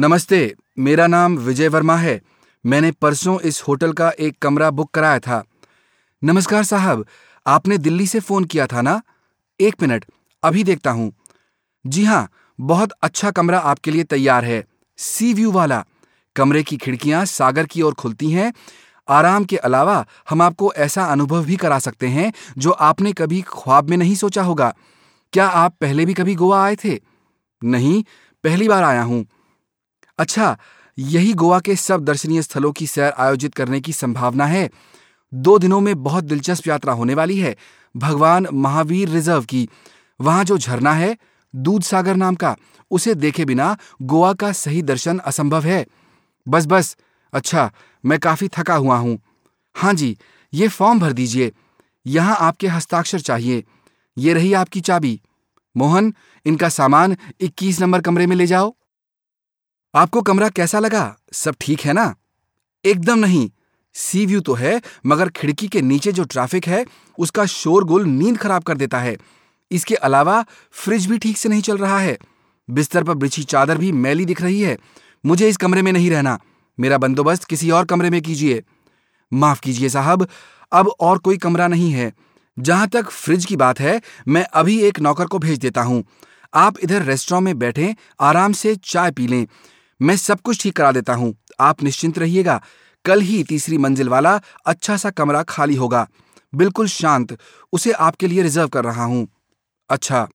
नमस्ते, मेरा नाम विजय वर्मा है। मैंने परसों इस होटल का एक कमरा बुक कराया था। नमस्कार साहब, आपने दिल्ली से फ़ोन किया था ना? एक मिनट, अभी देखता हूँ। जी हाँ बहुत अच्छा कमरा आपके लिए तैयार है। सी व्यू वाला। कमरे की खिड़कियाँ सागर की ओर खुलती हैं। आराम के अलावा हम आपको ऐसा अनुभव भी करा सकते हैं, जो आपने कभी ख्वाब में नहीं सोचा होगा। क्या आप पहले भी कभी गोवा आए थे? नहीं, पहली बार आया हूँ। अच्छा यही गोवा के सब दर्शनीय स्थलों की सैर आयोजित करने की संभावना है। दो दिनों में बहुत दिलचस्प यात्रा होने वाली है, भगवान महावीर रिज़र्व की। वहाँ जो झरना है, दूध सागर नाम का, उसे देखे बिना गोवा का सही दर्शन असंभव है। बस बस अच्छा मैं काफ़ी थका हुआ हूँ। हाँ जी, ये फॉर्म भर दीजिए। यहाँ आपके हस्ताक्षर चाहिए। ये रही आपकी चाबी। मोहन, इनका सामान 21 नंबर कमरे में ले जाओ। आपको कमरा कैसा लगा? सब ठीक है ना? एकदम नहीं। सी व्यू तो है, मगर खिड़की के नीचे जो ट्रैफ़िक है, उसका शोरगुल नींद खराब कर देता है। इसके अलावा फ्रिज भी ठीक से नहीं चल रहा है। बिस्तर पर बिछी चादर भी मैली दिख रही है। मुझे इस कमरे में नहीं रहना। मेरा बंदोबस्त किसी और कमरे में कीजिए। माफ़ कीजिए साहब, अब और कोई कमरा नहीं है। जहाँ तक फ्रिज की बात है, मैं अभी एक नौकर को भेज देता हूँ। आप इधर रेस्टोरेंट में बैठे, आराम से चाय पी लें। मैं सब कुछ ठीक करा देता हूँ। आप निश्चिंत रहिएगा। कल ही तीसरी मंजिल वाला अच्छा सा कमरा खाली होगा। बिल्कुल शांत। उसे आपके लिए रिज़र्व कर रहा हूँ। अच्छा।